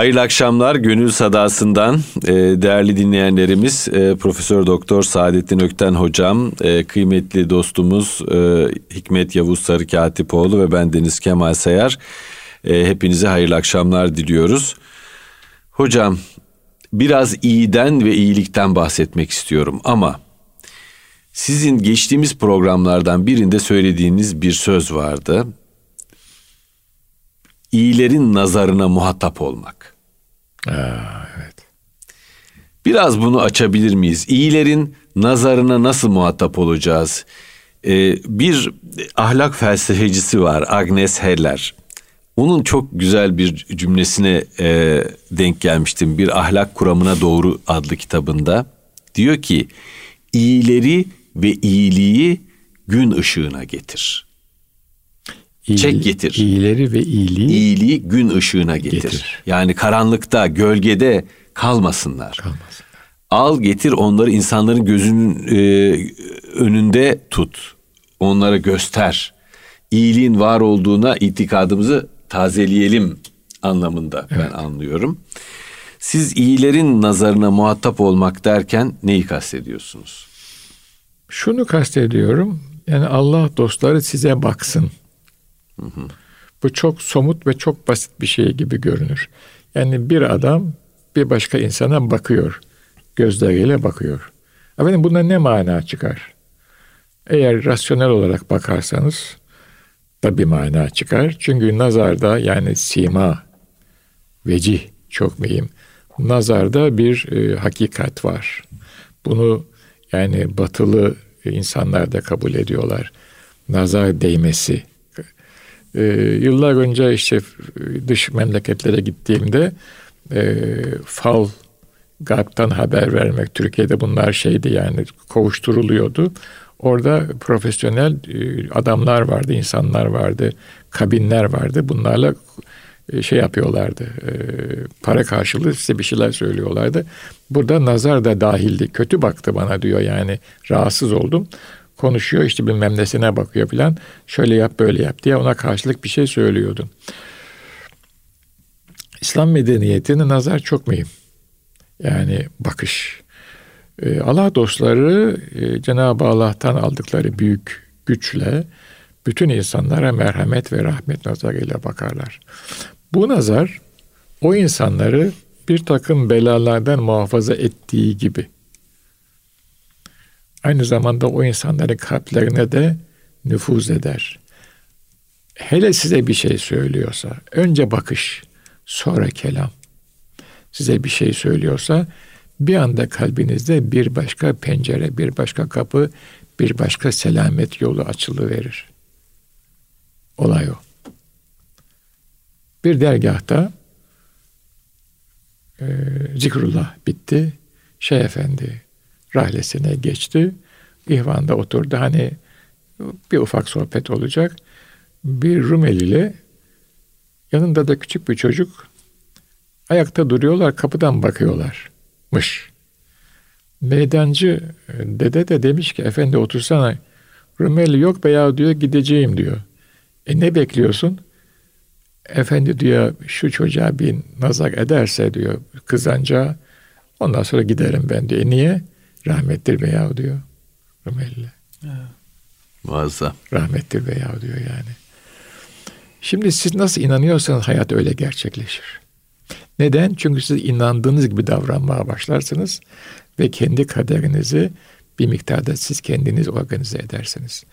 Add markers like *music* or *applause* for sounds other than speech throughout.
Hayırlı akşamlar Gönül Sadası'ndan e, değerli dinleyenlerimiz e, Profesör Doktor Saadettin Ökten hocam, e, kıymetli dostumuz Hikmet Yavuz Sarı Katipoğlu ve ben Deniz Kemal Sayar. Hepinize hayırlı akşamlar diliyoruz. Hocam biraz iyiden ve iyilikten bahsetmek istiyorum ama sizin geçtiğimiz programlardan birinde söylediğiniz bir söz vardı iyilerin nazarına muhatap olmak. Aa, evet. Biraz bunu açabilir miyiz? İyilerin nazarına nasıl muhatap olacağız? Ee, bir ahlak felsefecisi var Agnes Heller. Onun çok güzel bir cümlesine e, denk gelmiştim. Bir ahlak kuramına doğru adlı kitabında. Diyor ki iyileri ve iyiliği gün ışığına getir. İyi, Çek getir. İyileri ve iyiliği. İyiliği gün ışığına getir. getir. Yani karanlıkta, gölgede kalmasınlar. Kalmasınlar. Al getir onları insanların gözünün e, önünde tut. Onlara göster. İyiliğin var olduğuna itikadımızı tazeleyelim anlamında evet. ben anlıyorum. Siz iyilerin nazarına muhatap olmak derken neyi kastediyorsunuz? Şunu kastediyorum. Yani Allah dostları size baksın. Bu çok somut ve çok basit bir şey gibi görünür. Yani bir adam bir başka insana bakıyor. Gözleriyle bakıyor. Efendim bunda ne mana çıkar? Eğer rasyonel olarak bakarsanız da bir mana çıkar. Çünkü nazarda yani sima, vecih çok mühim. Nazarda bir e, hakikat var. Bunu yani batılı insanlar da kabul ediyorlar. Nazar değmesi, e, yıllar önce işte dış memleketlere gittiğimde e, fal Garp'tan haber vermek Türkiye'de bunlar şeydi yani kovuşturuluyordu. Orada profesyonel e, adamlar vardı, insanlar vardı, kabinler vardı. Bunlarla e, şey yapıyorlardı. E, para karşılığı size bir şeyler söylüyorlardı. Burada nazar da dahildi. Kötü baktı bana diyor yani. Rahatsız oldum konuşuyor işte bilmem nesine bakıyor filan. Şöyle yap böyle yap diye ona karşılık bir şey söylüyordu. İslam medeniyetinin nazar çok mühim. Yani bakış. Ee, Allah dostları e, Cenab-ı Allah'tan aldıkları büyük güçle bütün insanlara merhamet ve rahmet nazarıyla bakarlar. Bu nazar o insanları bir takım belalardan muhafaza ettiği gibi aynı zamanda o insanların kalplerine de nüfuz eder. Hele size bir şey söylüyorsa, önce bakış, sonra kelam. Size bir şey söylüyorsa, bir anda kalbinizde bir başka pencere, bir başka kapı, bir başka selamet yolu açılıverir. Olay o. Bir dergahta e, zikrullah bitti. Şeyh Efendi rahlesine geçti. İhvan'da oturdu. Hani bir ufak sohbet olacak. Bir Rumeli yanında da küçük bir çocuk ayakta duruyorlar, kapıdan bakıyorlarmış. Meydancı dede de demiş ki efendi otursana. Rumeli yok be diyor gideceğim diyor. E ne bekliyorsun? Efendi diyor şu çocuğa bir nazar ederse diyor kızanca ondan sonra giderim ben diyor. E niye? Rahmettir veya diyor Rumeli. Evet. Muazzam. Rahmettir veya diyor yani. Şimdi siz nasıl inanıyorsanız hayat öyle gerçekleşir. Neden? Çünkü siz inandığınız gibi davranmaya başlarsınız ve kendi kaderinizi bir miktarda siz kendiniz organize edersiniz.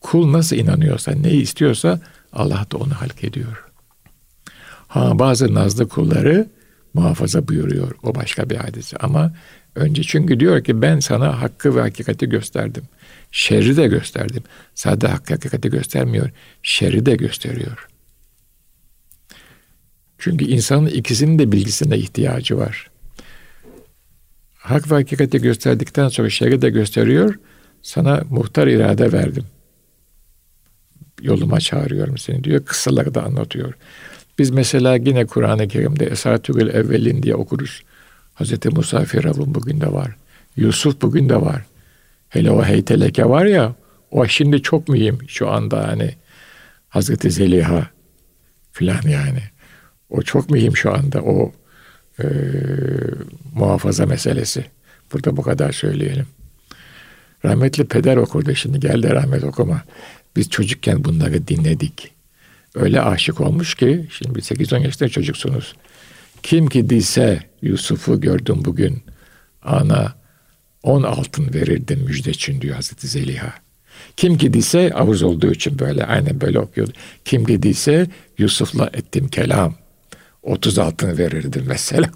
Kul nasıl inanıyorsa, neyi istiyorsa Allah da onu halk ediyor. Ha bazı nazlı kulları muhafaza buyuruyor. O başka bir hadise. Ama önce çünkü diyor ki ben sana hakkı ve hakikati gösterdim. Şerri de gösterdim. Sadece hakkı hakikati göstermiyor. Şerri de gösteriyor. Çünkü insanın ikisinin de bilgisine ihtiyacı var. Hak ve hakikati gösterdikten sonra şerri de gösteriyor. Sana muhtar irade verdim. Yoluma çağırıyorum seni diyor. Kıssaları da anlatıyor. Biz mesela yine Kur'an-ı Kerim'de Esatürül Evvelin diye okuruz. Hz. Musa Firavun bugün de var. Yusuf bugün de var. Hele o heyteleke var ya o şimdi çok mühim şu anda hani Hazreti Zeliha filan yani. O çok mühim şu anda. O e, muhafaza meselesi. Burada bu kadar söyleyelim. Rahmetli peder okurdu şimdi geldi rahmet okuma. Biz çocukken bunları dinledik. Öyle aşık olmuş ki şimdi 8-10 yaşında çocuksunuz. Kim ki dise Yusuf'u gördüm bugün ana on altın verirdim müjde için diyor Hazreti Zeliha. Kim gidiyse avuz olduğu için böyle aynen böyle okuyordu. Kim gidiyse Yusuf'la ettim kelam. 30 altın verirdim mesela.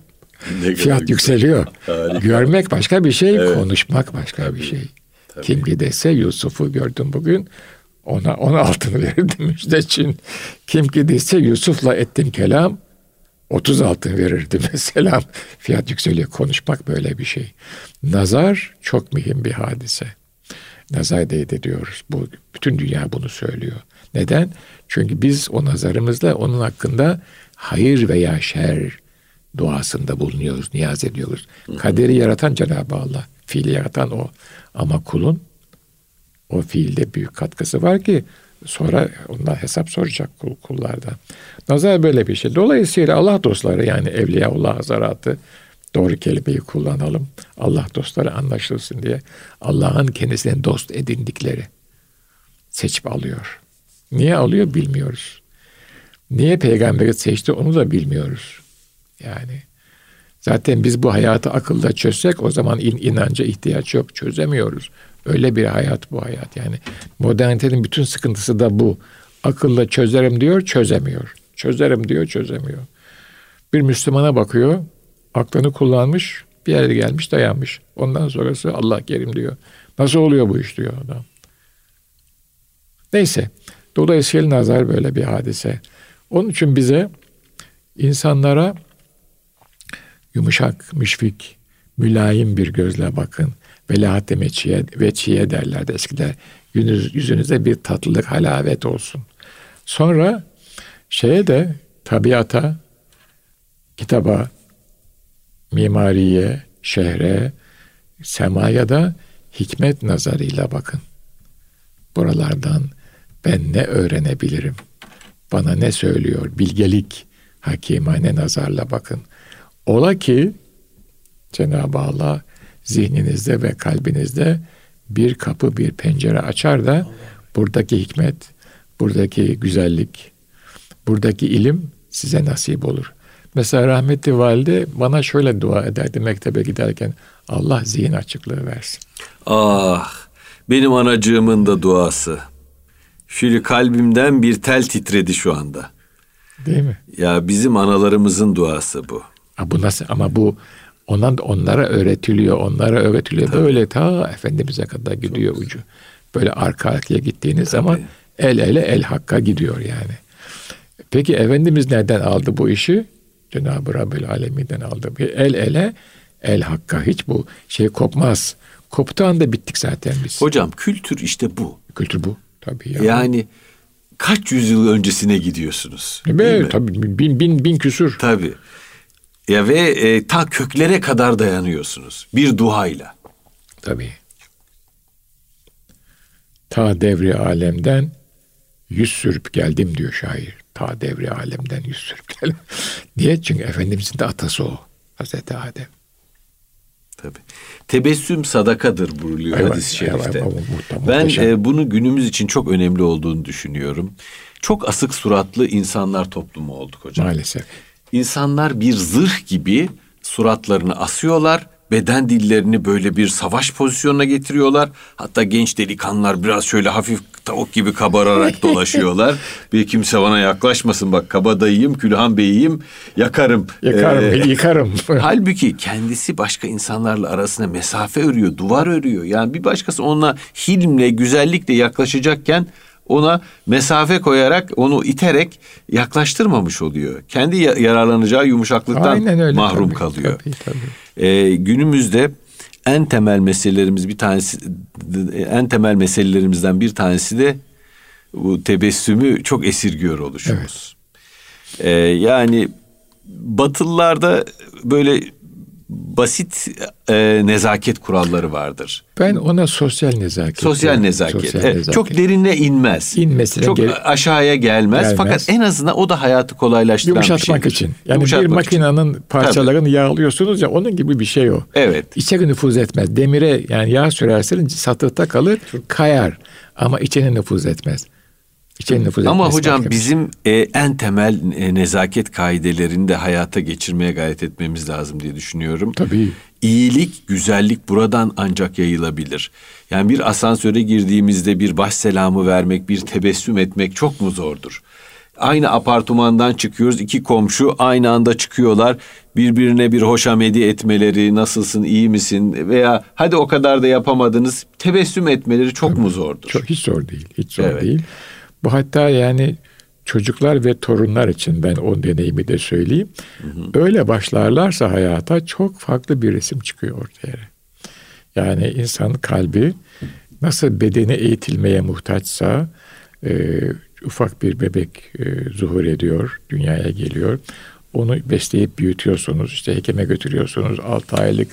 Fiyat yükseliyor. Harika. Görmek başka bir şey, evet. konuşmak başka Tabii. bir şey. Tabii. Kim gidese Yusuf'u gördüm bugün. Ona on altın *laughs* verirdim müjde için. Kim gidiyse Yusuf'la ettim kelam. 30 altın verirdi *laughs* mesela. Fiyat yükseliyor. Konuşmak böyle bir şey. Nazar çok mühim bir hadise. Nazar değdi diyoruz. Bu, bütün dünya bunu söylüyor. Neden? Çünkü biz o nazarımızla onun hakkında hayır veya şer duasında bulunuyoruz, niyaz ediyoruz. Kaderi yaratan Cenab-ı Allah. Fiili yaratan o. Ama kulun o fiilde büyük katkısı var ki Sonra ondan hesap soracak kul, kullardan. Nazar böyle bir şey. Dolayısıyla Allah dostları yani Evliyaullah Hazaratı doğru kelimeyi kullanalım. Allah dostları anlaşılsın diye Allah'ın kendisine dost edindikleri seçip alıyor. Niye alıyor bilmiyoruz. Niye peygamberi seçti onu da bilmiyoruz. Yani zaten biz bu hayatı akılda çözsek o zaman in, inanca ihtiyaç yok. Çözemiyoruz. Öyle bir hayat bu hayat yani. Modernitenin bütün sıkıntısı da bu. Akılla çözerim diyor, çözemiyor. Çözerim diyor, çözemiyor. Bir Müslümana bakıyor, aklını kullanmış, bir yere gelmiş, dayanmış. Ondan sonrası Allah kerim diyor. Nasıl oluyor bu iş diyor adam. Neyse. Dolayısıyla nazar böyle bir hadise. Onun için bize insanlara yumuşak, müşfik, mülayim bir gözle bakın. Velahat meçiye, veçiye derlerdi eskiden. Yüzünüz, yüzünüzde bir tatlılık, halavet olsun. Sonra şeye de tabiata, kitaba, mimariye, şehre, semaya da hikmet nazarıyla bakın. Buralardan ben ne öğrenebilirim? Bana ne söylüyor? Bilgelik, hakimane nazarla bakın. Ola ki Cenab-ı Allah zihninizde ve kalbinizde bir kapı, bir pencere açar da buradaki hikmet, buradaki güzellik, buradaki ilim size nasip olur. Mesela rahmetli valide bana şöyle dua ederdi mektebe giderken. Allah zihin açıklığı versin. Ah benim anacığımın da duası. Şöyle kalbimden bir tel titredi şu anda. Değil mi? Ya bizim analarımızın duası bu. Ha, bu nasıl ama bu Ondan onlara öğretiliyor, onlara öğretiliyor. Tabii. Böyle ta Efendimiz'e kadar gidiyor Çok ucu. Böyle arka arkaya gittiğiniz Tabii. zaman el ele el hakka gidiyor yani. Peki Efendimiz nereden aldı bu işi? Cenab-ı Rabbül Alemin'den aldı. El ele el hakka hiç bu şey kopmaz. Koptuğu anda bittik zaten biz. Hocam kültür işte bu. Kültür bu tabii. Yani, yani kaç yüzyıl öncesine gidiyorsunuz? Evet, tabii bin, bin, bin küsür. Tabii. Ya ve e, ta köklere kadar dayanıyorsunuz bir duayla. Tabii. Ta devri alemden yüz sürüp geldim diyor şair. Ta devri alemden yüz sürüp *laughs* geldim. Niye? Çünkü Efendimizin de atası o. Hazreti Adem. Tabii. Tebessüm sadakadır buyuruyor evet, hadis-i şerifte. Evet, evet, ben e, bunu günümüz için çok önemli olduğunu düşünüyorum. Çok asık suratlı insanlar toplumu olduk hocam. Maalesef. İnsanlar bir zırh gibi suratlarını asıyorlar. Beden dillerini böyle bir savaş pozisyonuna getiriyorlar. Hatta genç delikanlılar biraz şöyle hafif tavuk gibi kabararak *laughs* dolaşıyorlar. bir kimse bana yaklaşmasın bak kabadayıyım, Külhan Bey'iyim, yakarım. Yakarım, ee, yıkarım. *laughs* halbuki kendisi başka insanlarla arasına mesafe örüyor, duvar örüyor. Yani bir başkası ona hilmle, güzellikle yaklaşacakken ona mesafe koyarak onu iterek yaklaştırmamış oluyor. Kendi yararlanacağı yumuşaklıktan öyle, mahrum tabii, kalıyor. Tabii, tabii. Ee, günümüzde en temel meselelerimiz bir tanesi en temel meselelerimizden bir tanesi de bu tebessümü çok esirgiyor oluşumuz. Evet. Ee, yani Batılılarda böyle basit e, nezaket kuralları vardır. Ben ona sosyal nezaket. Sosyal nezaket. Sosyal evet, nezaket. Çok derine inmez. İnmesine çok gel- aşağıya gelmez. gelmez. Fakat en azından o da hayatı kolaylaştıran Yumuşatmak bir şeydir. için. Yani Yumuşatmak bir makinenin için. parçalarını Tabii. yağlıyorsunuz ya onun gibi bir şey o. Evet. İçeri nüfuz etmez. Demire yani yağ sürerseniz satıhta kalır, kayar ama içine nüfuz etmez. İçeri nüfuz Ama hocam bizim e, en temel e, nezaket kaidelerini de hayata geçirmeye gayret etmemiz lazım diye düşünüyorum. Tabii. İyilik, güzellik buradan ancak yayılabilir. Yani bir asansöre girdiğimizde bir baş selamı vermek, bir tebessüm etmek çok mu zordur? Aynı apartmandan çıkıyoruz. iki komşu aynı anda çıkıyorlar. Birbirine bir hoşamedi etmeleri, nasılsın, iyi misin veya hadi o kadar da yapamadınız. Tebessüm etmeleri çok Tabii, mu zordur? Çok hiç zor değil. Hiç zor evet. değil. Bu hatta yani çocuklar ve torunlar için ben o deneyimi de söyleyeyim. Hı hı. Öyle başlarlarsa hayata çok farklı bir resim çıkıyor ortaya. Yani insan kalbi nasıl bedeni eğitilmeye muhtaçsa e, ufak bir bebek e, zuhur ediyor, dünyaya geliyor. Onu besleyip büyütüyorsunuz, işte hekime götürüyorsunuz, 6 aylık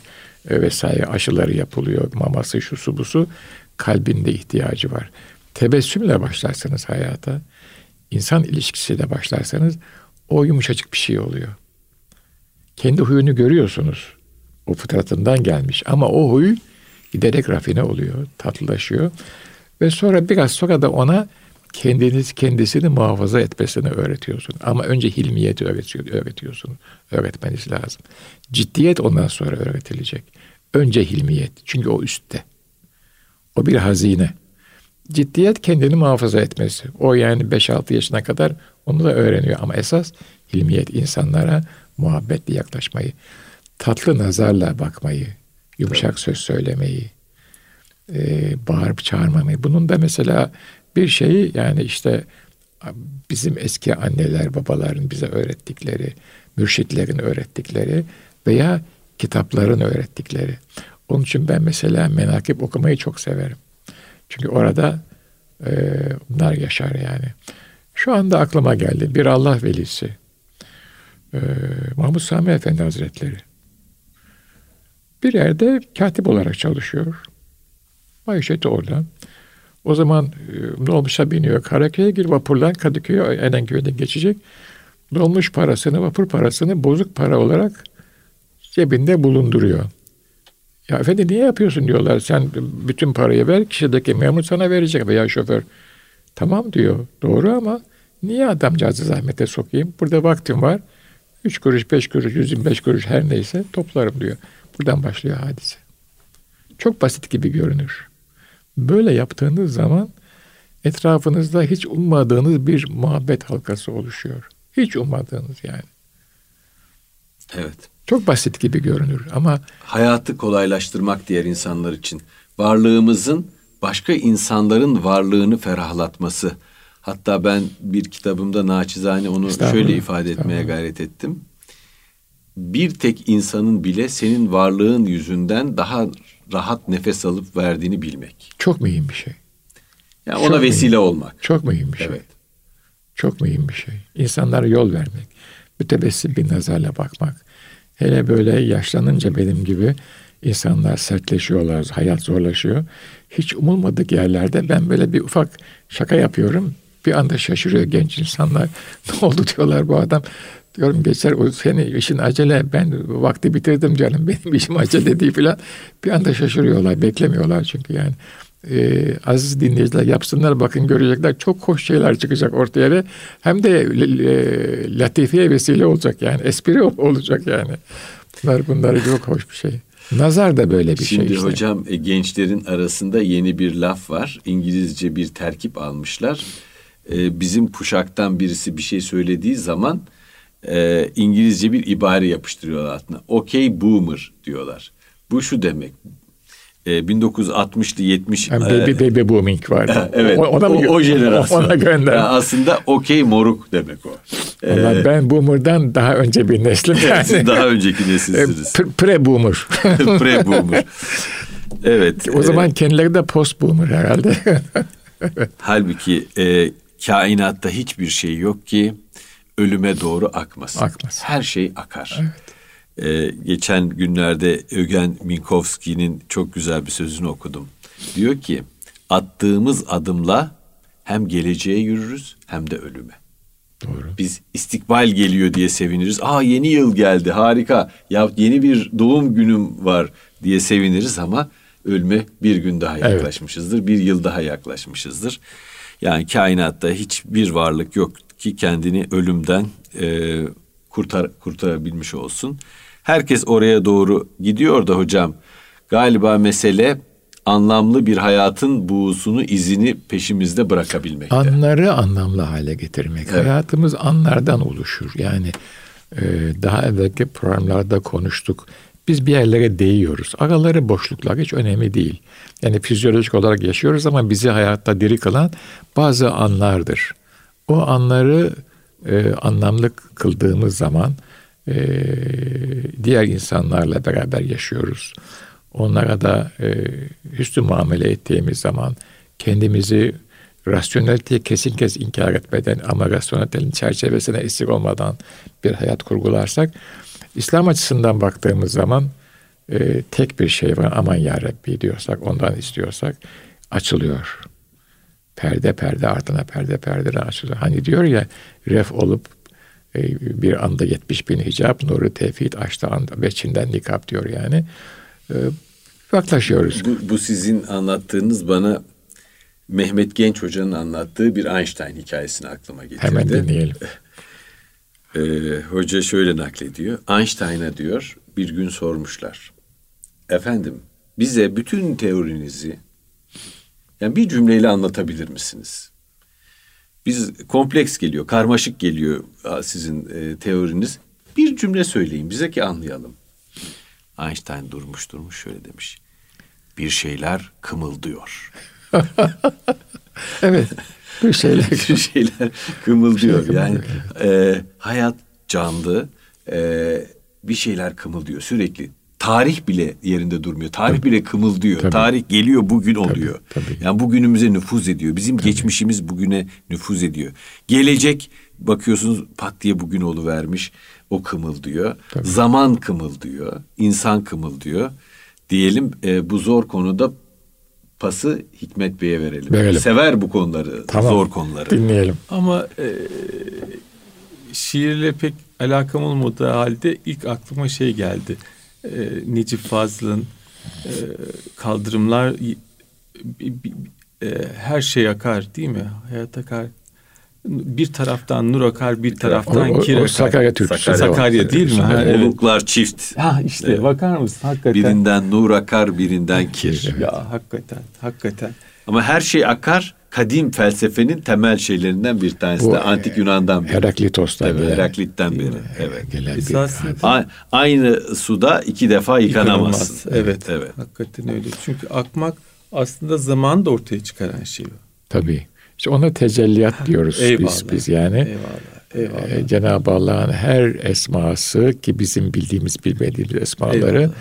e, vesaire aşıları yapılıyor, maması, şusu busu. Kalbinde ihtiyacı var. Tebessümle başlarsanız hayata, insan ilişkisiyle başlarsanız o yumuşacık bir şey oluyor. Kendi huyunu görüyorsunuz. O fıtratından gelmiş ama o huy giderek rafine oluyor, tatlılaşıyor. Ve sonra biraz sonra da ona kendiniz kendisini muhafaza etmesini öğretiyorsun. Ama önce hilmiyeti öğretiyor, öğretiyorsun. Öğretmeniz lazım. Ciddiyet ondan sonra öğretilecek. Önce hilmiyet. Çünkü o üstte. O bir hazine. Ciddiyet kendini muhafaza etmesi. O yani 5-6 yaşına kadar onu da öğreniyor. Ama esas hilmiyet insanlara muhabbetle yaklaşmayı, tatlı nazarla bakmayı, yumuşak söz söylemeyi, e, bağırıp çağırmamayı. Bunun da mesela bir şeyi yani işte bizim eski anneler babaların bize öğrettikleri, mürşitlerin öğrettikleri veya kitapların öğrettikleri. Onun için ben mesela menakip okumayı çok severim. Çünkü orada e, bunlar yaşar yani. Şu anda aklıma geldi bir Allah velisi. E, Mahmut Sami Efendi Hazretleri. Bir yerde katip olarak çalışıyor. Maişeti oradan. O zaman e, dolmuşa biniyor. Karaköy'e gir vapurdan Kadıköy'e Erenköy'den geçecek. Dolmuş parasını, vapur parasını bozuk para olarak cebinde bulunduruyor. Ya efendi niye yapıyorsun diyorlar. Sen bütün parayı ver, kişideki memur sana verecek veya şoför. Tamam diyor. Doğru ama niye adamcağızı zahmete sokayım? Burada vaktim var. Üç kuruş, beş kuruş, yüz yirmi beş kuruş her neyse toplarım diyor. Buradan başlıyor hadise. Çok basit gibi görünür. Böyle yaptığınız zaman etrafınızda hiç ummadığınız bir muhabbet halkası oluşuyor. Hiç ummadığınız yani. Evet. Çok basit gibi görünür ama hayatı kolaylaştırmak diğer insanlar için varlığımızın başka insanların varlığını ferahlatması. Hatta ben bir kitabımda naçizane onu şöyle ifade etmeye gayret ettim. Bir tek insanın bile senin varlığın yüzünden daha rahat nefes alıp verdiğini bilmek. Çok mühim bir şey. Yani ona Çok vesile mühim. olmak. Çok mühim bir şey. Evet. Çok mühim bir şey. İnsanlara yol vermek. Mütebessim bir nazarla bakmak. Hele böyle yaşlanınca benim gibi insanlar sertleşiyorlar, hayat zorlaşıyor. Hiç umulmadık yerlerde ben böyle bir ufak şaka yapıyorum. Bir anda şaşırıyor genç insanlar. *laughs* Ne oldu diyorlar bu adam. Diyorum geçer o senin işin acele ben vakti bitirdim canım benim işim acele *laughs* değil filan. Bir anda şaşırıyorlar beklemiyorlar çünkü yani e, aziz dinleyiciler yapsınlar bakın görecekler çok hoş şeyler çıkacak ortaya ve hem de e, latifeye vesile olacak yani espri olacak yani. Bunlar bunlar çok hoş bir şey. Nazar da böyle bir Şimdi şey işte. Şimdi hocam e, gençlerin arasında yeni bir laf var. İngilizce bir terkip almışlar. E, bizim kuşaktan birisi bir şey söylediği zaman e, İngilizce bir ibare yapıştırıyorlar altına. Okay boomer diyorlar. Bu şu demek. 1960'lı 70 yani baby, e, baby booming var. *laughs* evet. O, ona mı, o, o jenerasyon. *laughs* Ona gönder. Yani aslında okey moruk demek o. Ee, ben boomer'dan daha önce bir neslim yani. daha önceki nesilsiniz. *laughs* Pre boomer. Pre boomer. Evet. O zaman kendileri de post boomer herhalde. Halbuki e, kainatta hiçbir şey yok ki ölüme doğru akmasın. Akmasın. Her şey akar. Evet. Ee, geçen günlerde Ögen Minkowski'nin çok güzel bir sözünü okudum. Diyor ki attığımız adımla hem geleceğe yürürüz hem de ölüme. Doğru. Biz istikbal geliyor diye seviniriz. Aa yeni yıl geldi harika. Ya yeni bir doğum günüm var diye seviniriz ama ölme bir gün daha yaklaşmışızdır. Evet. Bir yıl daha yaklaşmışızdır. Yani kainatta hiçbir varlık yok ki kendini ölümden e, kurtar kurtarabilmiş olsun. Herkes oraya doğru gidiyor da hocam. Galiba mesele anlamlı bir hayatın buğusunu, izini peşimizde bırakabilmek. Anları anlamlı hale getirmek. Evet. Hayatımız anlardan oluşur. Yani e, daha evvelki programlarda konuştuk. Biz bir yerlere değiyoruz. Araları boşluklar hiç önemli değil. Yani fizyolojik olarak yaşıyoruz ama bizi hayatta diri kılan bazı anlardır. O anları e, anlamlı kıldığımız zaman e, diğer insanlarla beraber yaşıyoruz. Onlara da e, hüsnü muamele ettiğimiz zaman kendimizi rasyoneliteye kesin kes inkar etmeden ama rasyonelitenin çerçevesine esir olmadan bir hayat kurgularsak İslam açısından baktığımız zaman e, tek bir şey var aman ya Rabbi diyorsak ondan istiyorsak açılıyor. Perde perde ardına perde perde açılıyor. Hani diyor ya ref olup bir anda 70 bin hicap nuru tevhid açtı anda beçinden nikap diyor yani. E, yaklaşıyoruz. Bu, bu sizin anlattığınız bana Mehmet Genç Hoca'nın anlattığı bir Einstein hikayesini aklıma getirdi. Hemen dinleyelim. Ee, hoca şöyle naklediyor. Einstein'a diyor bir gün sormuşlar. Efendim bize bütün teorinizi yani bir cümleyle anlatabilir misiniz? Biz kompleks geliyor, karmaşık geliyor sizin e, teoriniz. Bir cümle söyleyin bize ki anlayalım. Einstein durmuş durmuş şöyle demiş. Bir şeyler kımıldıyor. *laughs* evet. Bir şeyler, *laughs* bir şeyler kımıldıyor. Şey yani e, hayat canlı. E, bir şeyler kımıldıyor sürekli. Tarih bile yerinde durmuyor. Tarih tabii. bile kımıldıyor. Tabii. Tarih geliyor bugün oluyor. Tabii, tabii. Yani bugünümüze nüfuz ediyor. Bizim tabii. geçmişimiz bugüne nüfuz ediyor. Gelecek bakıyorsunuz pat diye bugün olu vermiş. O kımıldıyor. Tabii. Zaman kımıldıyor. insan kımıldıyor. Diyelim e, bu zor konuda pası Hikmet Bey'e verelim. verelim. Sever bu konuları, tamam. zor konuları. Dinleyelim. Ama e, şiirle pek alakam olmadığı halde ilk aklıma şey geldi. E, Necip Fazıl'ın e, kaldırımlar e, her şey akar değil mi? Hayat akar. Bir taraftan nur akar, bir taraftan o, o, kir akar. O Sakarya Türkçesi. Sakarya, Sakarya değil mi? Ha, evet. Oluklar çift. Ha işte evet. bakar mısın? Hakikaten. Birinden nur akar, birinden kir. Evet. Ya hakikaten, hakikaten. Ama her şey akar, kadim felsefenin temel şeylerinden bir tanesi Bu, de antik Yunan'dan beri. Heraklitos'tan beri. Heraklit'ten beri. Evet. Gelen bir aynı suda iki defa yıkanamazsın. Evet, evet. evet. Hakikaten öyle. Çünkü akmak aslında zaman da ortaya çıkaran şey. Tabii. İşte ona tecelliyat diyoruz eyvallah, biz biz yani. Eyvallah. Eyvallah. Ee, Cenab-ı Allah'ın her esması ki bizim bildiğimiz bilmediğimiz esmaları eyvallah.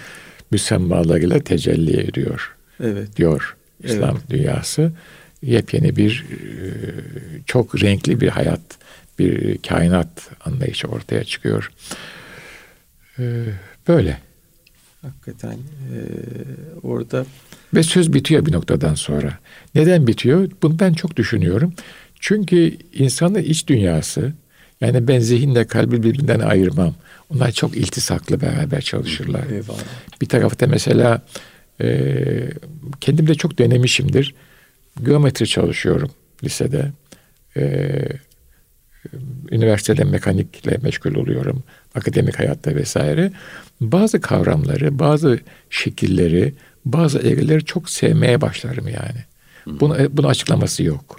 müsemmalarıyla tecelli ediyor. Evet. Diyor İslam evet. dünyası yepyeni bir e, çok renkli bir hayat, bir kainat anlayışı ortaya çıkıyor. E, böyle. Hakikaten e, orada ve söz bitiyor bir noktadan sonra. Neden bitiyor? Bunu ben çok düşünüyorum. Çünkü insanın iç dünyası yani ben zihinle kalbi birbirinden ayırmam. Onlar çok iltisaklı beraber çalışırlar. Eyvallah. Bir tarafta mesela e, kendim de çok denemişimdir geometri çalışıyorum lisede. Ee, üniversitede mekanikle meşgul oluyorum. Akademik hayatta vesaire. Bazı kavramları, bazı şekilleri, bazı eğrileri çok sevmeye başlarım yani. Bunu, bunun açıklaması yok.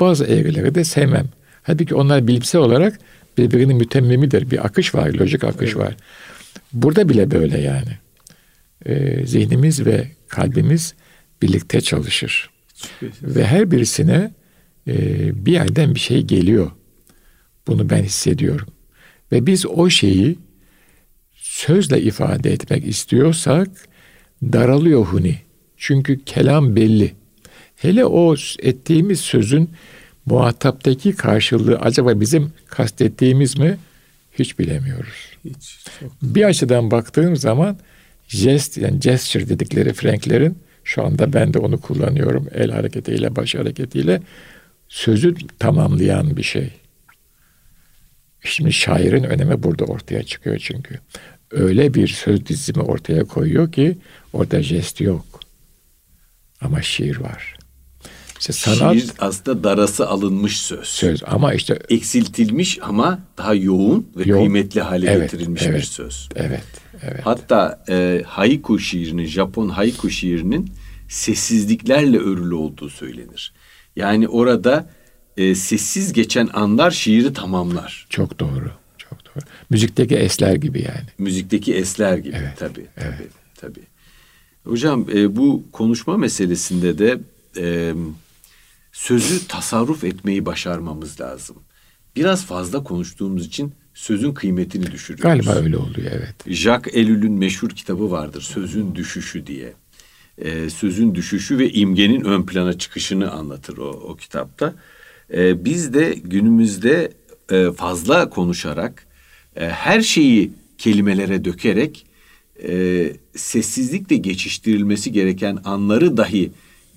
Bazı eğrileri de sevmem. Halbuki onlar bilimsel olarak birbirinin mütemmimidir. Bir akış var, lojik akış var. Burada bile böyle yani. Ee, zihnimiz ve kalbimiz birlikte çalışır. Ve her birisine e, bir yerden bir şey geliyor. Bunu ben hissediyorum. Ve biz o şeyi sözle ifade etmek istiyorsak daralıyor huni. Çünkü kelam belli. Hele o ettiğimiz sözün muhataptaki karşılığı acaba bizim kastettiğimiz mi? Hiç bilemiyoruz. Hiç. Çok. Bir açıdan baktığım zaman jest yani gesture dedikleri Franklerin şu anda ben de onu kullanıyorum el hareketiyle baş hareketiyle sözü tamamlayan bir şey. Şimdi şairin önemi burada ortaya çıkıyor çünkü. Öyle bir söz dizimi ortaya koyuyor ki orada jest yok. Ama şiir var. İşte sanat şiir aslında darası alınmış söz. Söz ama işte eksiltilmiş ama daha yoğun ve yoğun, kıymetli hale evet, getirilmiş evet, bir söz. Evet, evet. Hatta e, haiku şiirinin, Japon haiku şiirinin sessizliklerle örülü olduğu söylenir. Yani orada e, sessiz geçen anlar şiiri tamamlar. Çok doğru. Çok doğru. Müzikteki esler gibi yani. Müzikteki esler gibi evet, tabii, evet. tabii, tabii. Hocam e, bu konuşma meselesinde de e, sözü tasarruf etmeyi başarmamız lazım. Biraz fazla konuştuğumuz için sözün kıymetini düşürüyoruz. Galiba öyle oluyor evet. Jacques Ellul'ün meşhur kitabı vardır Sözün Düşüşü diye. Ee, sözün düşüşü ve imgenin ön plana çıkışını anlatır o, o kitapta. Ee, biz de günümüzde e, fazla konuşarak e, her şeyi kelimelere dökerek e, sessizlikle geçiştirilmesi gereken anları dahi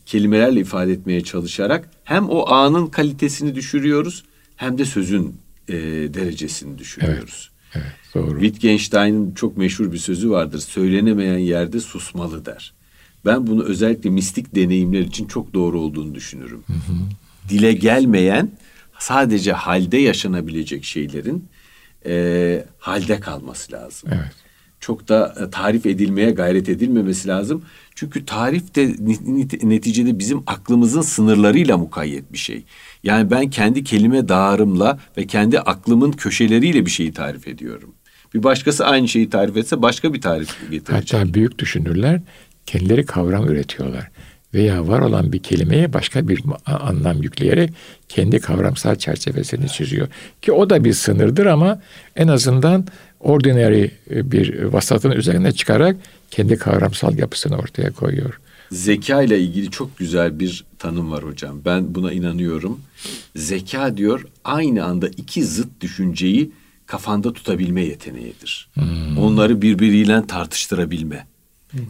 kelimelerle ifade etmeye çalışarak hem o anın kalitesini düşürüyoruz hem de sözün e, derecesini düşürüyoruz. Evet, evet doğru. Wittgenstein'in çok meşhur bir sözü vardır. Söylenemeyen yerde susmalı der. Ben bunu özellikle mistik deneyimler için çok doğru olduğunu düşünürüm. Hı hı. Dile gelmeyen sadece halde yaşanabilecek şeylerin e, halde kalması lazım. Evet çok da e, tarif edilmeye gayret edilmemesi lazım. Çünkü tarif de neticede bizim aklımızın sınırlarıyla mukayyet bir şey. Yani ben kendi kelime dağarımla ve kendi aklımın köşeleriyle bir şeyi tarif ediyorum. Bir başkası aynı şeyi tarif etse başka bir tarif getirecek. Hatta büyük düşünürler kendileri kavram üretiyorlar. Veya var olan bir kelimeye başka bir anlam yükleyerek kendi kavramsal çerçevesini çiziyor. Ki o da bir sınırdır ama en azından ordinary e, bir vasatın üzerine çıkarak kendi kavramsal yapısını ortaya koyuyor. Zeka ile ilgili çok güzel bir tanım var hocam. Ben buna inanıyorum. Zeka diyor aynı anda iki zıt düşünceyi kafanda tutabilme yeteneğidir. Hmm. Onları birbiriyle tartıştırabilme.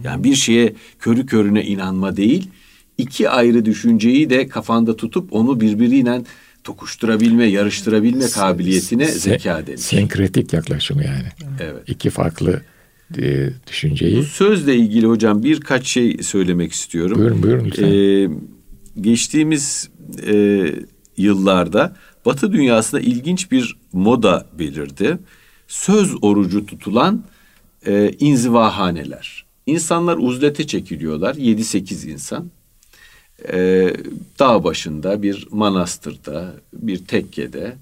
Yani bir şeye körü körüne inanma değil, iki ayrı düşünceyi de kafanda tutup onu birbiriyle tokuşturabilme, yarıştırabilme kabiliyetine Se- zeka denir. Senkretik yaklaşım yani. Evet. İki farklı e, düşünceyi. Bu sözle ilgili hocam birkaç şey söylemek istiyorum. Buyurun buyurun lütfen. Ee, geçtiğimiz e, yıllarda Batı dünyasında ilginç bir moda belirdi. Söz orucu tutulan e, inzivahaneler. İnsanlar uzlete çekiliyorlar. 7-8 insan e, dağ başında bir manastırda, bir tekkede,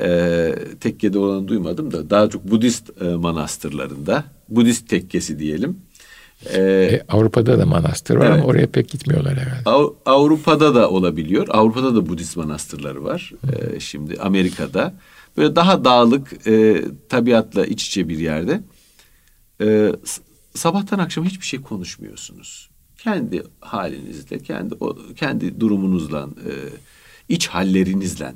e, tekkede olanı duymadım da daha çok Budist e, manastırlarında, Budist tekkesi diyelim. E, e, Avrupa'da da manastır var evet. ama oraya pek gitmiyorlar herhalde. Av, Avrupa'da da olabiliyor. Avrupa'da da Budist manastırları var. E, şimdi Amerika'da. Böyle daha dağlık, e, tabiatla iç içe bir yerde. E, sabahtan akşama hiçbir şey konuşmuyorsunuz kendi halinizle, kendi o, kendi durumunuzla, e, iç hallerinizle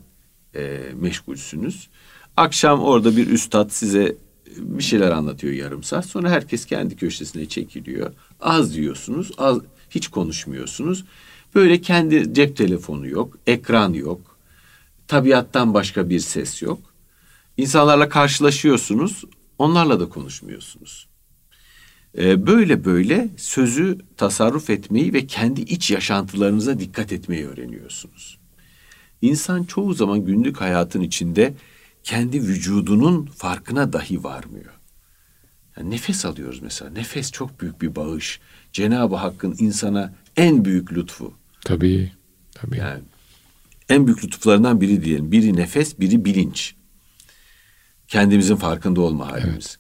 e, meşgulsünüz. Akşam orada bir üstad size bir şeyler anlatıyor yarım saat. Sonra herkes kendi köşesine çekiliyor. Az diyorsunuz, az hiç konuşmuyorsunuz. Böyle kendi cep telefonu yok, ekran yok. Tabiattan başka bir ses yok. İnsanlarla karşılaşıyorsunuz, onlarla da konuşmuyorsunuz. Ee, böyle böyle sözü tasarruf etmeyi ve kendi iç yaşantılarınıza dikkat etmeyi öğreniyorsunuz. İnsan çoğu zaman günlük hayatın içinde kendi vücudunun farkına dahi varmıyor. Yani nefes alıyoruz mesela. Nefes çok büyük bir bağış. Cenab-ı Hakk'ın insana en büyük lütfu. Tabii. Tabii. Yani en büyük lütuflarından biri diyelim. Biri nefes, biri bilinç. Kendimizin farkında olma halimiz. Evet.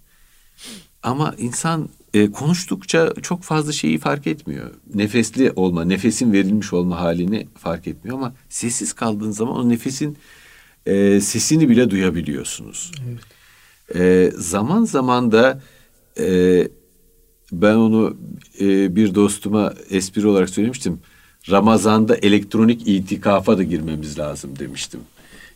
Ama insan e, konuştukça çok fazla şeyi fark etmiyor. Nefesli olma, nefesin verilmiş olma halini fark etmiyor ama sessiz kaldığın zaman o nefesin e, sesini bile duyabiliyorsunuz. Evet. E, zaman zaman da e, ben onu e, bir dostuma espri olarak söylemiştim. Ramazan'da elektronik itikafa da girmemiz lazım demiştim.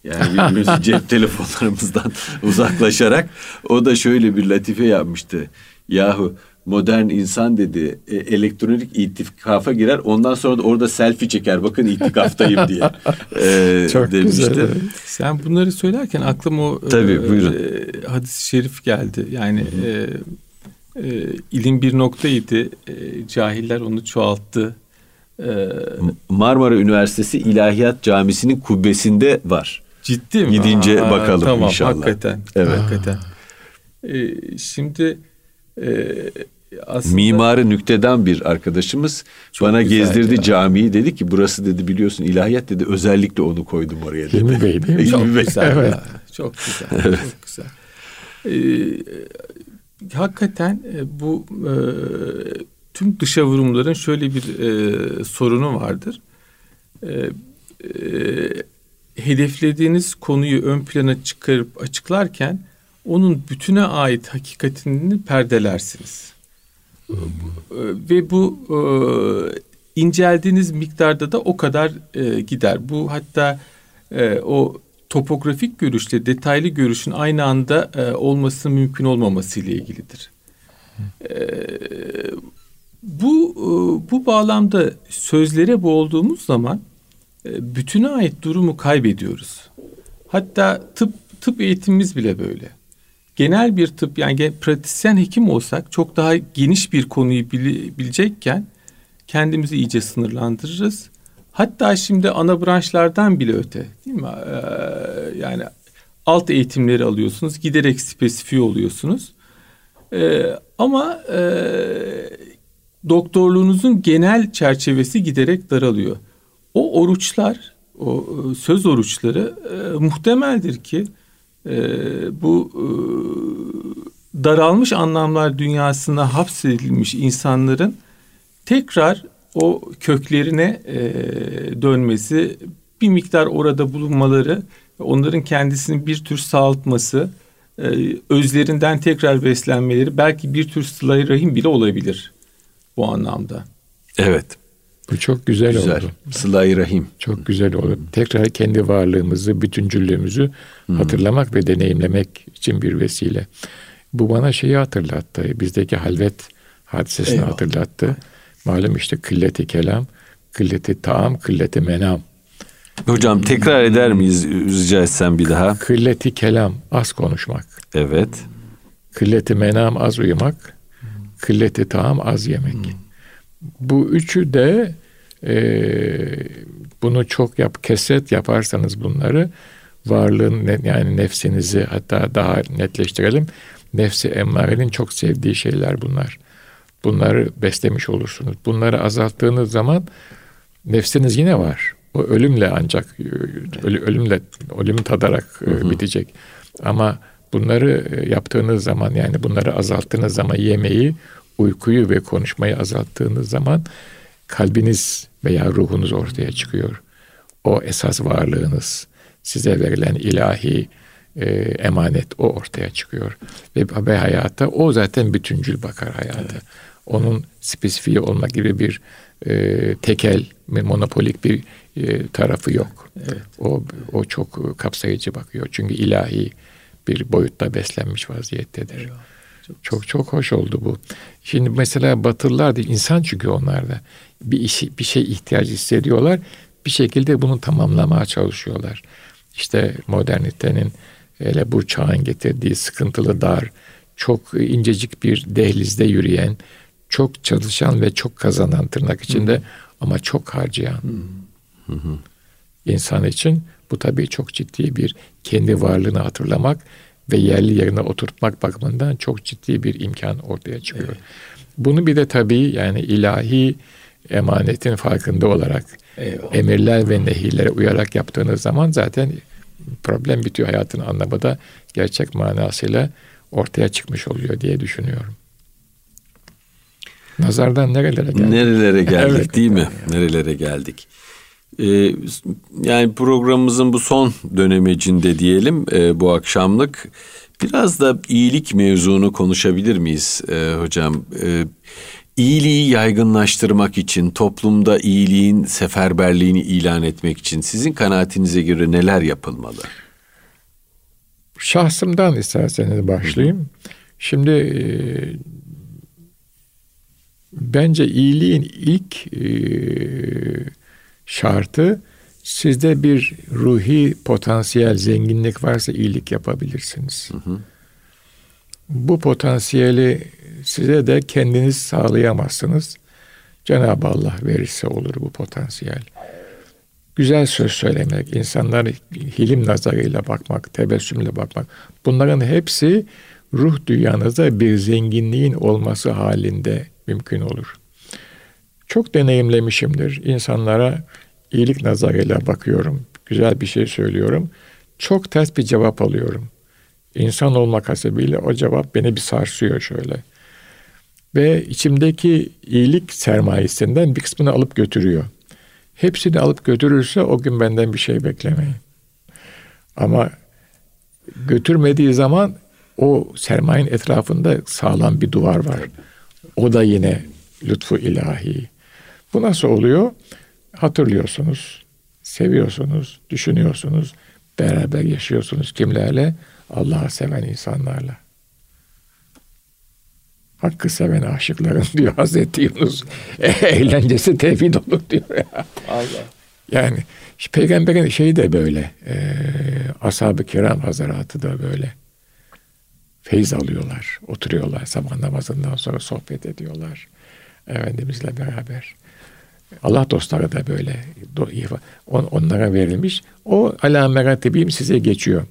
Yani birbirimizi *laughs* cep telefonlarımızdan uzaklaşarak o da şöyle bir latife yapmıştı. Yahu modern insan dedi e, elektronik itikafa girer ondan sonra da orada selfie çeker bakın itikaftayım diye *laughs* e, Çok demişti. güzel. Sen bunları söylerken aklıma o Tabii, e, buyurun. e, hadis-i şerif geldi. Yani e, e, ilim bir noktaydı. E, cahiller onu çoğalttı. E, Marmara Üniversitesi İlahiyat Camisi'nin kubbesinde var. ciddi mi? Gidince bakalım tamam, inşallah. Hakikaten. Evet. Hakikaten. E, şimdi e, aslında Mimarı nükteden bir arkadaşımız Çok bana gezdirdi ya. camiyi dedi ki burası dedi biliyorsun ilahiyat dedi özellikle onu koydum oraya dedi. Hilmi Bey değil mi? Çok güzel. Evet. ya, Çok güzel. Çok güzel. Ee, hakikaten e, bu e, tüm dışa vurumların şöyle bir e, sorunu vardır. E, e, hedeflediğiniz konuyu ön plana çıkarıp açıklarken onun bütüne ait hakikatini perdelersiniz. E, Ve bu e, inceldiğiniz miktarda da o kadar e, gider. Bu hatta e, o topografik görüşle detaylı görüşün aynı anda e, olmasının mümkün olmaması ile ilgilidir. E, bu e, bu bağlamda sözlere boğulduğumuz zaman e, bütüne ait durumu kaybediyoruz. Hatta tıp tıp eğitimimiz bile böyle. Genel bir tıp yani pratisyen hekim olsak çok daha geniş bir konuyu bili- bilecekken kendimizi iyice sınırlandırırız. Hatta şimdi ana branşlardan bile öte değil mi? Ee, yani alt eğitimleri alıyorsunuz giderek spesifiye oluyorsunuz. Ee, ama e, doktorluğunuzun genel çerçevesi giderek daralıyor. O oruçlar, o e, söz oruçları e, muhtemeldir ki e, bu e, daralmış anlamlar dünyasına hapsedilmiş insanların tekrar o köklerine e, dönmesi, bir miktar orada bulunmaları, onların kendisini bir tür sağaltması, e, özlerinden tekrar beslenmeleri belki bir tür sıla rahim bile olabilir bu anlamda. Evet. Bu çok güzel, Güzel. oldu. Sıla-i Rahim. Çok güzel oldu. Tekrar kendi varlığımızı, bütüncüllüğümüzü hatırlamak ve deneyimlemek için bir vesile. Bu bana şeyi hatırlattı. Bizdeki halvet hadisesini Eyvallah. hatırlattı. Malum işte kılleti kelam, kılleti taam, kılleti menam. Hocam tekrar eder miyiz rica etsem bir daha? Kılleti kelam, az konuşmak. Evet. Kılleti menam, az uyumak. Kılleti taam, az yemek. Bu üçü de e, bunu çok yap, kesret yaparsanız bunları varlığın yani nefsinizi hatta daha netleştirelim. Nefsi emmarenin çok sevdiği şeyler bunlar. Bunları beslemiş olursunuz. Bunları azalttığınız zaman nefsiniz yine var. O ölümle ancak ölü- ölümle ölümü tadarak e, bitecek. Ama bunları e, yaptığınız zaman yani bunları azalttığınız zaman yemeği, uykuyu ve konuşmayı azalttığınız zaman kalbiniz veya ruhunuz ortaya çıkıyor. O esas varlığınız, size verilen ilahi e, emanet o ortaya çıkıyor. Ve, ve hayata o zaten bütüncül bakar hayata. Onun spesifiği olmak gibi bir e, tekel, monopolik bir e, tarafı yok. O o çok kapsayıcı bakıyor. Çünkü ilahi bir boyutta beslenmiş vaziyettedir. Çok çok hoş oldu bu. Şimdi mesela Batılılar da insan çünkü onlar da bir işi bir şey ihtiyacı hissediyorlar. Bir şekilde bunu tamamlamaya çalışıyorlar. İşte modernitenin hele bu çağın getirdiği sıkıntılı dar, çok incecik bir dehlizde yürüyen, çok çalışan ve çok kazanan tırnak içinde ama çok harcayan insan için bu tabii çok ciddi bir kendi varlığını hatırlamak ve yerli yerine oturtmak bakımından çok ciddi bir imkan ortaya çıkıyor. Bunu bir de tabii yani ilahi emanetin farkında olarak Eyvallah. emirler ve nehirlere uyarak yaptığınız zaman zaten problem bitiyor hayatın anlamı da gerçek manasıyla ortaya çıkmış oluyor diye düşünüyorum. Nazardan nerelere geldik? Nerelere *laughs* geldik Evet. değil mi? Nerelere geldik? Ee, yani programımızın bu son dönemecinde diyelim e, bu akşamlık biraz da iyilik mevzunu konuşabilir miyiz e, hocam? E, iyiliği yaygınlaştırmak için, toplumda iyiliğin seferberliğini ilan etmek için sizin kanaatinize göre neler yapılmalı? Şahsımdan isterseniz başlayayım. Şimdi e, bence iyiliğin ilk e, şartı sizde bir ruhi potansiyel zenginlik varsa iyilik yapabilirsiniz. Hı hı. Bu potansiyeli size de kendiniz sağlayamazsınız. Cenab-ı Allah verirse olur bu potansiyel. Güzel söz söylemek, insanlara hilim nazarıyla bakmak, tebessümle bakmak. Bunların hepsi ruh dünyanızda bir zenginliğin olması halinde mümkün olur. Çok deneyimlemişimdir. İnsanlara iyilik nazarıyla bakıyorum. Güzel bir şey söylüyorum. Çok ters bir cevap alıyorum. İnsan olmak hasebiyle o cevap beni bir sarsıyor şöyle. Ve içimdeki iyilik sermayesinden bir kısmını alıp götürüyor. Hepsini alıp götürürse o gün benden bir şey beklemeyin. Ama götürmediği zaman o sermayenin etrafında sağlam bir duvar var. O da yine lütfu ilahi. Bu nasıl oluyor? Hatırlıyorsunuz, seviyorsunuz, düşünüyorsunuz, beraber yaşıyorsunuz kimlerle? Allah'ı seven insanlarla. Hakkı seven aşıkların *laughs* diyor Hazreti Yunus. Eğlencesi tevhid olur diyor ya. Allah. Yani peygamberin şeyi de böyle. E, ashab-ı kiram hazaratı da böyle. Feyz alıyorlar. Oturuyorlar. Sabah namazından sonra sohbet ediyorlar. Efendimizle beraber. Allah dostları da böyle onlara verilmiş. O ala meratibim size geçiyor.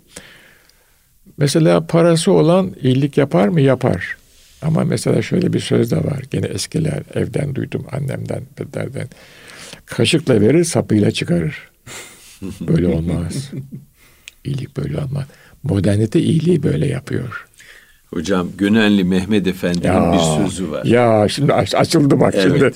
Mesela parası olan iyilik yapar mı? Yapar. Ama mesela şöyle bir söz de var. Gene eskiler evden duydum annemden, pederden. Kaşıkla verir, sapıyla çıkarır. *laughs* Böyle olmaz. İyilik böyle olmaz. Modernite iyiliği böyle yapıyor. Hocam Gönenli Mehmet Efendi'nin ya, bir sözü var. Ya şimdi açıldı bak evet. şimdi.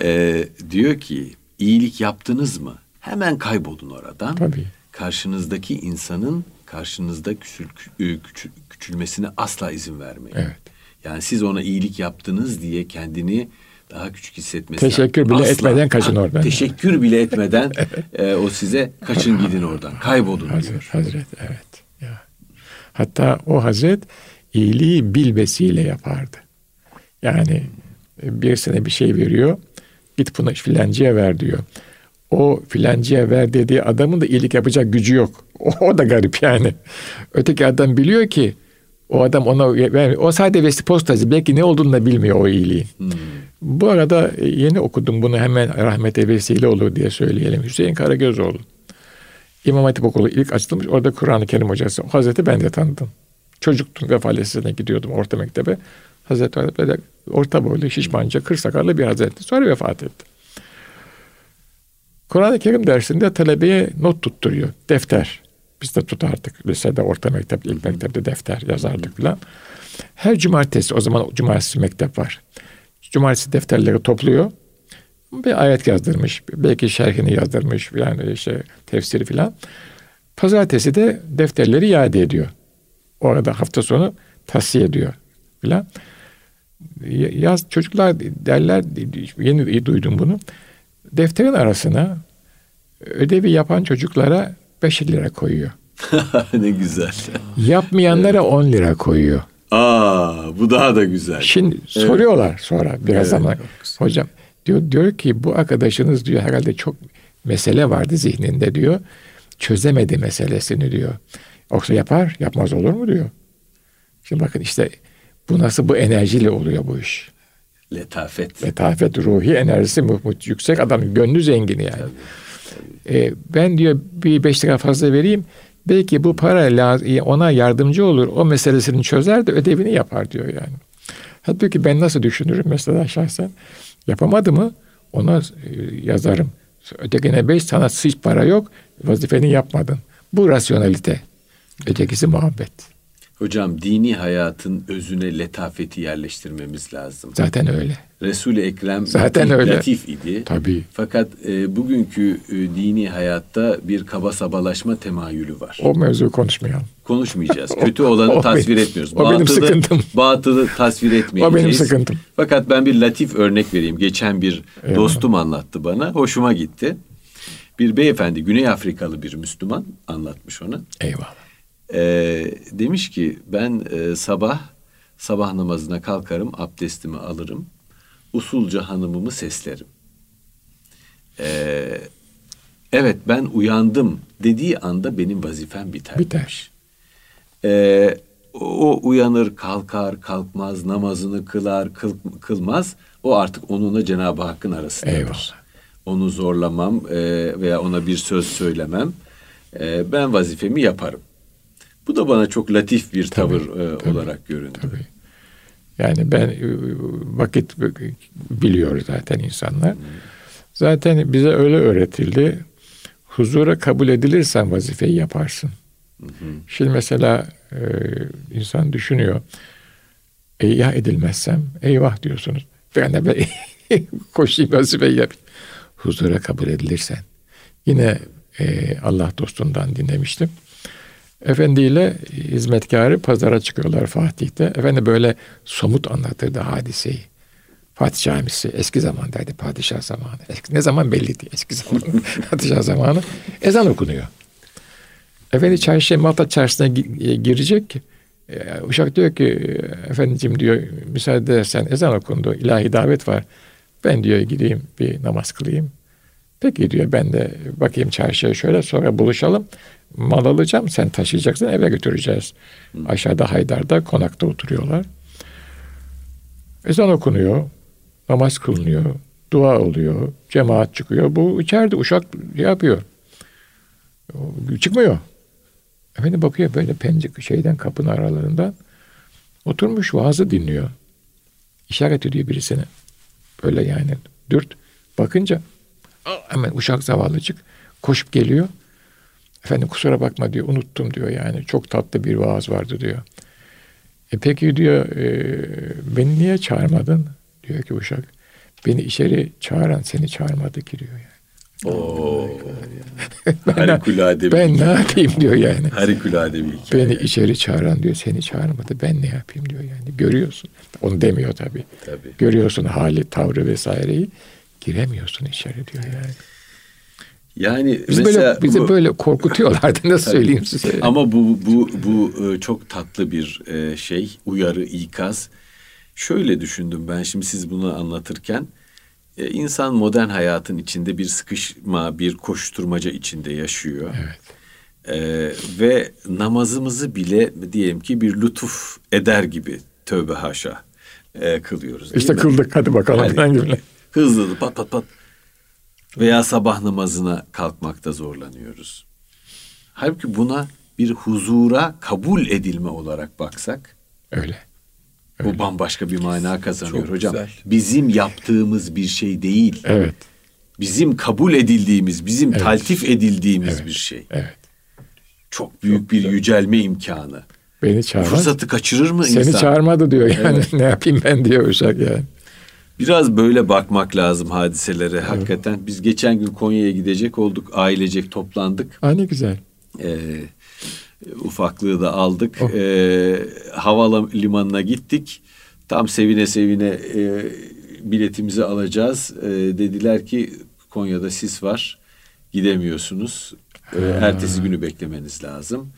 Ee, diyor ki iyilik yaptınız mı hemen kaybolun oradan. Tabii. Karşınızdaki insanın karşınızda küçül, küçül, küçülmesine asla izin vermeyin. Evet. Yani siz ona iyilik yaptınız diye kendini daha küçük hissetmesi. Teşekkür bile asla, etmeden kaçın oradan. Teşekkür bile etmeden *laughs* e, o size kaçın gidin oradan. Kaybolun Hazret, diyor. Hazret evet. Ya. Hatta o Hazret iyiliği bilmesiyle yapardı. Yani bir sene bir şey veriyor. Git bunu filancıya ver diyor. O filancıya ver dediği adamın da iyilik yapacak gücü yok. O, *laughs* o da garip yani. Öteki adam biliyor ki o adam ona yani o sadece vesti postacı belki ne olduğunu da bilmiyor o iyiliğin. Hmm. Bu arada e, yeni okudum bunu hemen rahmete vesile olur diye söyleyelim. Hüseyin Karagözoğlu. İmam Hatip Okulu ilk açılmış. Orada Kur'an-ı Kerim hocası. O Hazreti ben de tanıdım. Çocuktum Vefa Lisesi'ne gidiyordum orta mektebe. Hazreti böyle orta boylu, şişmanca, kır sakallı bir hazreti. Sonra vefat etti. Kur'an-ı Kerim dersinde talebeye not tutturuyor. Defter. Biz de tutardık. Lisede, orta mektepte, ilk mektepte defter yazardık falan. Her cumartesi, o zaman cumartesi mektep var. Cumartesi defterleri topluyor. Bir ayet yazdırmış. Belki şerhini yazdırmış. Yani işte tefsiri falan. Pazartesi de defterleri iade ediyor. Orada hafta sonu tavsiye ediyor filan. Yaz çocuklar derler yeni duydum bunu. Defterin arasına ödevi yapan çocuklara 5 lira koyuyor. *laughs* ne güzel. Yapmayanlara evet. 10 lira koyuyor. Aa, bu daha da güzel. Şimdi evet. soruyorlar sonra biraz evet, zaman. Hocam diyor diyor ki bu arkadaşınız diyor herhalde çok mesele vardı zihninde diyor. Çözemedi meselesini diyor. Yoksa yapar, yapmaz olur mu diyor. Şimdi bakın işte bu nasıl bu enerjiyle oluyor bu iş. Letafet. Letafet, ruhi enerjisi mu, mu, yüksek adam, gönlü zengin yani. Tabii. E, ben diyor bir beş lira fazla vereyim. Belki bu para ona yardımcı olur. O meselesini çözer de ödevini yapar diyor yani. Halbuki ben nasıl düşünürüm mesela şahsen. Yapamadı mı ona e, yazarım. Ötekine beş sana hiç para yok vazifeni yapmadın. Bu rasyonalite. Ötekisi muhabbet. Hocam dini hayatın özüne letafeti yerleştirmemiz lazım. Zaten öyle. Resul-i Ekrem Zaten latif, öyle. latif idi. Tabii. Fakat e, bugünkü e, dini hayatta bir kaba sabalaşma temayülü var. O mevzu konuşmayalım. Konuşmayacağız. *laughs* Kötü olanı o tasvir benim- etmiyoruz. o benim sıkıntım. *laughs* Batılı tasvir etmeyeceğiz. O benim sıkıntım. Fakat ben bir latif örnek vereyim. Geçen bir Eyvallah. dostum anlattı bana. Hoşuma gitti. Bir beyefendi Güney Afrikalı bir Müslüman anlatmış ona. Eyvallah. Ee, demiş ki ben e, sabah sabah namazına kalkarım, abdestimi alırım. Usulca hanımımı seslerim. Ee, evet ben uyandım dediği anda benim vazifem biter. Biter. Ee, o uyanır, kalkar, kalkmaz, namazını kılar, kıl, kılmaz. O artık onunla Cenab-ı Hakk'ın arasındadır. Eyvallah. Onu zorlamam e, veya ona bir söz söylemem. E, ben vazifemi yaparım. Bu da bana çok latif bir Tabii, tavır e, tabii, olarak göründü. Tabii. Yani ben e, vakit biliyor zaten insanlar. Zaten bize öyle öğretildi. Huzura kabul edilirsen vazifeyi yaparsın. Şimdi mesela e, insan düşünüyor. E, ya edilmezsem eyvah diyorsunuz. Ben de ben *laughs* koşayım vazifeyi yapayım. Huzura kabul edilirsen. Yine e, Allah dostundan dinlemiştim. Efendiyle hizmetkarı pazara çıkıyorlar Fatih'te. Efendi böyle somut anlatırdı hadiseyi. Fatih Camisi eski zamandaydı padişah zamanı. Eski, ne zaman belli değil eski zaman *laughs* padişah zamanı. Ezan okunuyor. Efendi çarşıya Malta çarşısına e, girecek. E, Uşak diyor ki efendicim diyor müsaade edersen ezan okundu ilahi davet var. Ben diyor gideyim bir namaz kılayım. Peki diyor ben de bakayım çarşıya şöyle sonra buluşalım. Mal alacağım sen taşıyacaksın eve götüreceğiz. Aşağıda Haydar'da konakta oturuyorlar. Ezan okunuyor. Namaz kılınıyor. Dua oluyor. Cemaat çıkıyor. Bu içeride uşak yapıyor. O Çıkmıyor. Efendim bakıyor böyle pencere şeyden kapının aralarından oturmuş vaazı dinliyor. İşaret ediyor birisine. Böyle yani dürt. Bakınca hemen uşak zavallıcık koşup geliyor. Efendim kusura bakma diyor unuttum diyor yani çok tatlı bir vaaz vardı diyor. E peki diyor e, beni niye çağırmadın? Diyor ki uşak beni içeri çağıran seni çağırmadı ki diyor yani. Oo. *laughs* Harikulade bir Ben ne yapayım diyor yani. Harikulade bir hikaye. Beni içeri çağıran diyor seni çağırmadı ben ne yapayım diyor yani. Görüyorsun. Onu demiyor tabii. Tabii. Görüyorsun hali, tavrı vesaireyi. Giremiyorsun içeri diyor yani. Yani Bizi mesela böyle, bizi bu- böyle korkutuyorlardı *laughs* nasıl Tabii. söyleyeyim size. Ama bu bu bu e, çok tatlı bir e, şey, uyarı, ikaz. Şöyle düşündüm ben şimdi siz bunu anlatırken. E, insan modern hayatın içinde bir sıkışma, bir koşturmaca içinde yaşıyor. Evet. E, ve namazımızı bile diyelim ki bir lütuf eder gibi tövbe haşa e, kılıyoruz. İşte mi? kıldık hadi bakalım Hadi. Hızlı pat pat pat. Veya sabah namazına kalkmakta zorlanıyoruz. Halbuki buna bir huzura kabul edilme olarak baksak Öyle. bu bambaşka bir mana kazanıyor Çok hocam. güzel. Bizim yaptığımız bir şey değil. Evet. Bizim kabul edildiğimiz, bizim Evet. taltif edildiğimiz Evet. bir şey. Evet. Çok büyük bir yücelme imkanı. Beni çağırmaz. Fırsatı kaçırır mı Seni insan? çağırmadı diyor yani. Evet. *laughs* ne yapayım ben diyor uşak yani. Biraz böyle bakmak lazım hadiselere. Hakikaten biz geçen gün Konya'ya gidecek olduk. Ailecek toplandık. Aa ne güzel. e, ufaklığı da aldık. Oh. E, havalimanına gittik. Tam sevine sevine e, biletimizi alacağız. E, dediler ki Konya'da sis var. Gidemiyorsunuz. E, ertesi günü beklemeniz lazım.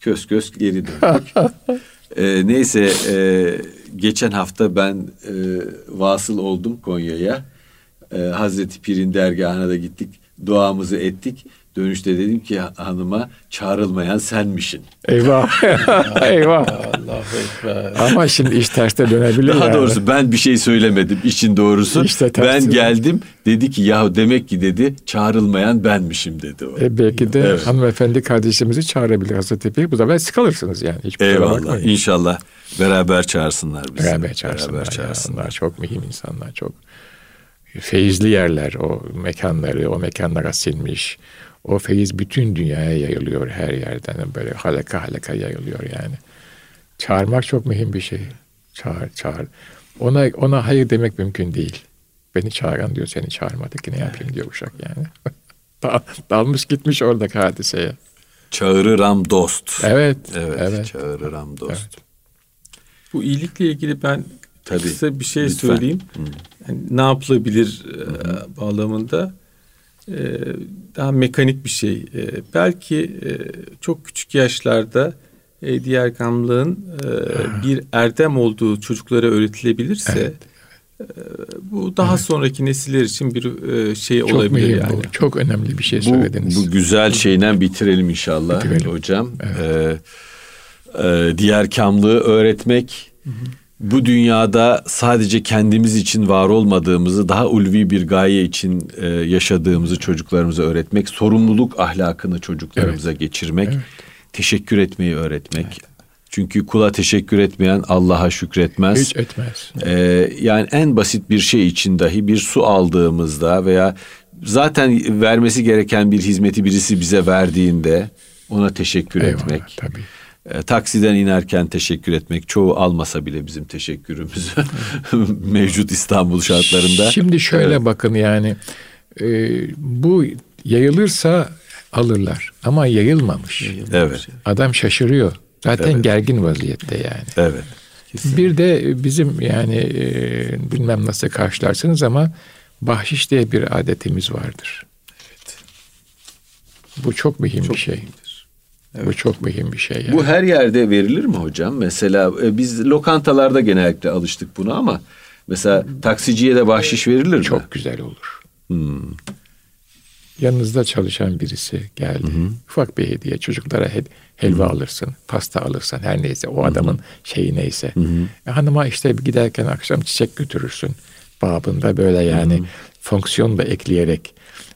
Kös kös geri döndük. *laughs* E, neyse e, geçen hafta ben e, vasıl oldum Konya'ya. E, Hazreti Pir'in dergahına da gittik. Duamızı ettik. Dönüşte dedim ki hanıma çağrılmayan senmişin. Eyvah. *laughs* *laughs* Eyvah. Allahu Ekber. Ama şimdi iş terste dönebilir Daha yani. doğrusu ben bir şey söylemedim için doğrusu. İşte ben geldim dedi ki ya demek ki dedi çağrılmayan benmişim dedi o. E belki de Evet. hanımefendi kardeşimizi çağırabilir Hazreti Pir. Bu sefer siz kalırsınız yani. Hiç kusura Eyvallah. İnşallah beraber çağırsınlar bizi. Beraber çağırsınlar. Beraber ya. çağırsınlar. Onlar çok mühim insanlar. Çok feyizli yerler. O mekanları o mekanlara silmiş. O feyiz bütün dünyaya yayılıyor her yerden. Böyle halaka halaka yayılıyor yani. Çağırmak çok mühim bir şey. Çağır, çağır. Ona ona hayır demek mümkün değil. Beni çağıran diyor seni çağırmadı ki ne yapayım diyor uşak yani. *laughs* Dalmış gitmiş orada hadiseye. Çağırıram dost. Evet. Evet, evet. çağırıram dost. Evet. Bu iyilikle ilgili ben Tabii, kısa bir şey lütfen. söyleyeyim. Yani ne yapılabilir Hı-hı. E, bağlamında e, daha mekanik bir şey. E, belki çok küçük yaşlarda diğer gamlığın bir erdem olduğu çocuklara öğretilebilirse evet. Bu daha evet. sonraki nesiller için bir şey çok olabilir mühim yani. Bu. Çok önemli bir şey söylediniz. Bu, bu güzel şeyden bitirelim inşallah bitirelim. hocam. Evet. Ee, e, diğer kamlığı öğretmek hı hı. bu dünyada sadece kendimiz için var olmadığımızı daha ulvi bir gaye için e, yaşadığımızı çocuklarımıza öğretmek, sorumluluk ahlakını çocuklarımıza evet. geçirmek, evet. teşekkür etmeyi öğretmek. Evet çünkü kula teşekkür etmeyen Allah'a şükretmez. Hiç etmez. Ee, yani en basit bir şey için dahi bir su aldığımızda veya zaten vermesi gereken bir hizmeti birisi bize verdiğinde ona teşekkür Eyvallah, etmek. Tabii. E, taksiden inerken teşekkür etmek çoğu almasa bile bizim teşekkürümüzü *laughs* mevcut İstanbul şartlarında. Şimdi şöyle evet. bakın yani e, bu yayılırsa alırlar ama yayılmamış. Yayılmamış. Evet. Adam şaşırıyor. Zaten evet. gergin vaziyette yani. Evet. Kesinlikle. Bir de bizim yani e, bilmem nasıl karşılarsınız ama bahşiş diye bir adetimiz vardır. Evet. Bu çok mühim çok bir şey. Evet. Bu çok mühim bir şey. Yani. Bu her yerde verilir mi hocam? Mesela e, biz lokantalarda genellikle alıştık bunu ama mesela taksiciye de bahşiş verilir mi? Çok güzel olur. Hmm. Yanınızda çalışan birisi geldi. Hı hı. Ufak bir hediye çocuklara he, helva hı hı. alırsın, pasta alırsın her neyse o adamın hı hı. şeyi neyse. Hı hı. E, hanıma işte giderken akşam çiçek götürürsün babında böyle yani hı hı. fonksiyon da ekleyerek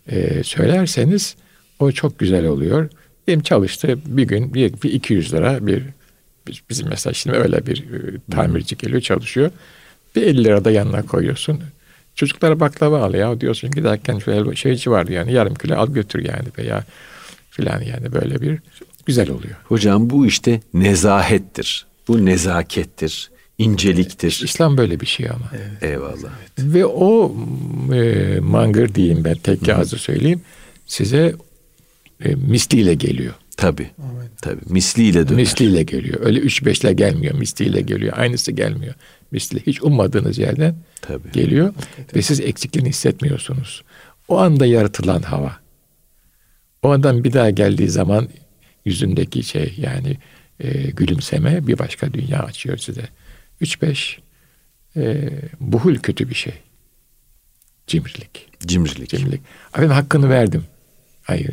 e, söylerseniz o çok güzel oluyor. Benim çalıştı bir gün bir, bir 200 lira bir bizim mesela şimdi öyle bir e, tamirci geliyor çalışıyor. Bir 50 lira da yanına koyuyorsun. Çocuklara baklava al ya diyorsun giderken şöyle şeyci vardı yani yarım kilo al götür yani veya filan yani böyle bir güzel oluyor. Hocam bu işte nezahettir. Bu nezakettir. inceliktir. İslam böyle bir şey ama. Evet. Eyvallah. Evet. Ve o e, mangır diyeyim ben tek ağzı söyleyeyim. Size e, misliyle geliyor. Tabi. Tabi. Misliyle döner. Misliyle geliyor. Öyle üç beşle gelmiyor. Misliyle geliyor. Aynısı gelmiyor. Misli. Hiç ummadığınız yerden Tabii. geliyor. Hakikaten. Ve siz eksikliğini hissetmiyorsunuz. O anda yaratılan hava. O andan bir daha geldiği zaman yüzündeki şey yani e, gülümseme bir başka dünya açıyor size. Üç beş e, buhul kötü bir şey. Cimrilik. Cimrilik. Cimrilik. Efendim hakkını verdim. Hayır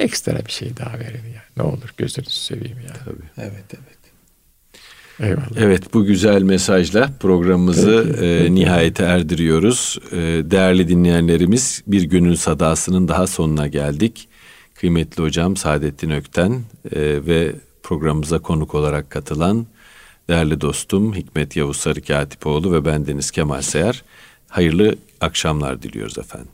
ekstra bir şey daha verin yani. Ne olur gözünüzü seveyim yani. Tabii. Evet evet. Eyvallah. Evet bu güzel mesajla programımızı e, nihayete erdiriyoruz. E, değerli dinleyenlerimiz bir günün sadasının daha sonuna geldik. Kıymetli hocam Saadettin Ökten e, ve programımıza konuk olarak katılan değerli dostum Hikmet Yavuz Sarı Katipoğlu ve ben Deniz Kemal Seyar. Hayırlı akşamlar diliyoruz efendim.